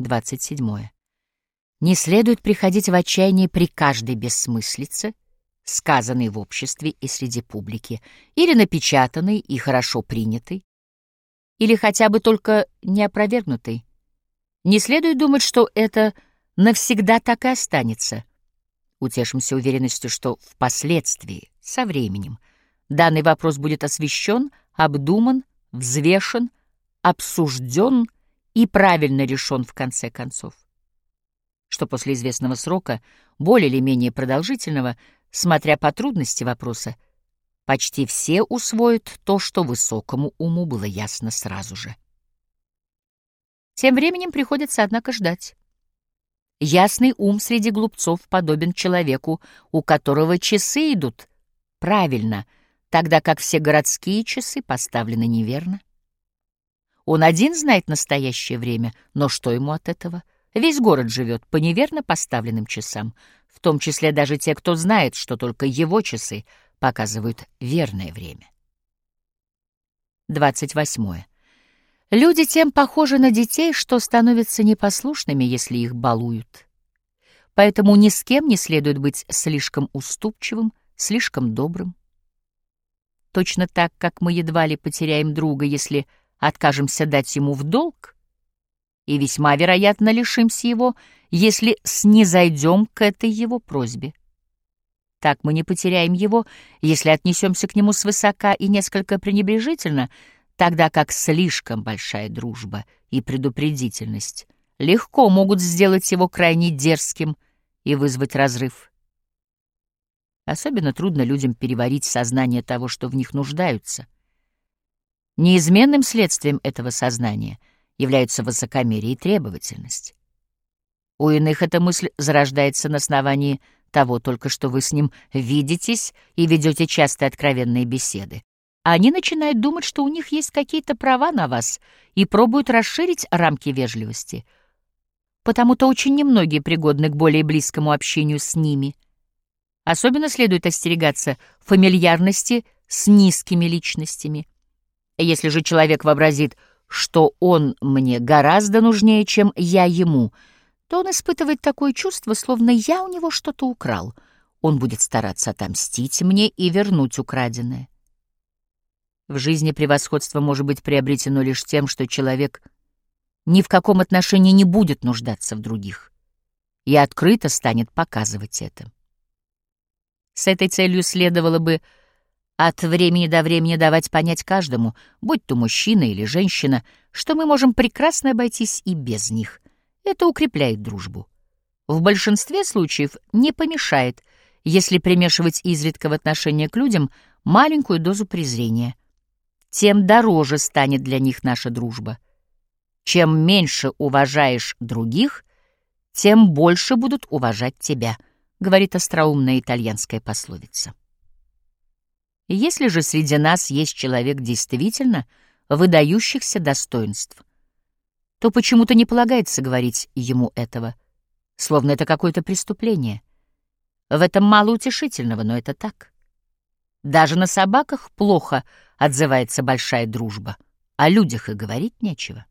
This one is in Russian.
27. Не следует приходить в отчаяние при каждой бессмыслице, сказанной в обществе и среди публики, или напечатанной и хорошо принятой, или хотя бы только не. Не следует думать, что это навсегда так и останется. Утешимся уверенностью, что впоследствии, со временем, данный вопрос будет освещен, обдуман, взвешен, обсужден и правильно решен в конце концов. Что после известного срока, более или менее продолжительного, смотря по трудности вопроса, почти все усвоят то, что высокому уму было ясно сразу же. Тем временем приходится, однако, ждать. Ясный ум среди глупцов подобен человеку, у которого часы идут правильно, тогда как все городские часы поставлены неверно. Он один знает настоящее время, но что ему от этого? Весь город живет по неверно поставленным часам, в том числе даже те, кто знает, что только его часы показывают верное время. 28. Люди тем похожи на детей, что становятся непослушными, если их балуют. Поэтому ни с кем не следует быть слишком уступчивым, слишком добрым. Точно так, как мы едва ли потеряем друга, если откажемся дать ему в долг, и весьма вероятно лишимся его, если снизойдем к этой его просьбе. Так мы не потеряем его, если отнесемся к нему свысока и несколько пренебрежительно, тогда как слишком большая дружба и предупредительность легко могут сделать его крайне дерзким и вызвать разрыв. Особенно трудно людям переварить сознание того, что в них нуждаются. Неизменным следствием этого сознания являются высокомерие и требовательность. У иных эта мысль зарождается на основании того только, что вы с ним видитесь и ведете частые откровенные беседы. Они начинают думать, что у них есть какие-то права на вас и пробуют расширить рамки вежливости. Потому-то очень немногие пригодны к более близкому общению с ними. Особенно следует остерегаться фамильярности с низкими личностями. Если же человек вообразит, что он мне гораздо нужнее, чем я ему — то он испытывает такое чувство, словно я у него что-то украл. Он будет стараться отомстить мне и вернуть украденное. В жизни превосходство может быть приобретено лишь тем, что человек ни в каком отношении не будет нуждаться в других и открыто станет показывать это. С этой целью следовало бы от времени до времени давать понять каждому, будь то мужчина или женщина, что мы можем прекрасно обойтись и без них — это укрепляет дружбу. В большинстве случаев не помешает, если примешивать изредка в отношение к людям маленькую дозу презрения. Тем дороже станет для них наша дружба. Чем меньше уважаешь других, тем больше будут уважать тебя, говорит остроумная итальянская пословица. Если же среди нас есть человек действительно выдающихся достоинств, то почему-то не полагается говорить ему этого, словно это какое-то преступление. В этом мало утешительного, но это так. Даже на собаках плохо отзывается большая дружба, о людях и говорить нечего.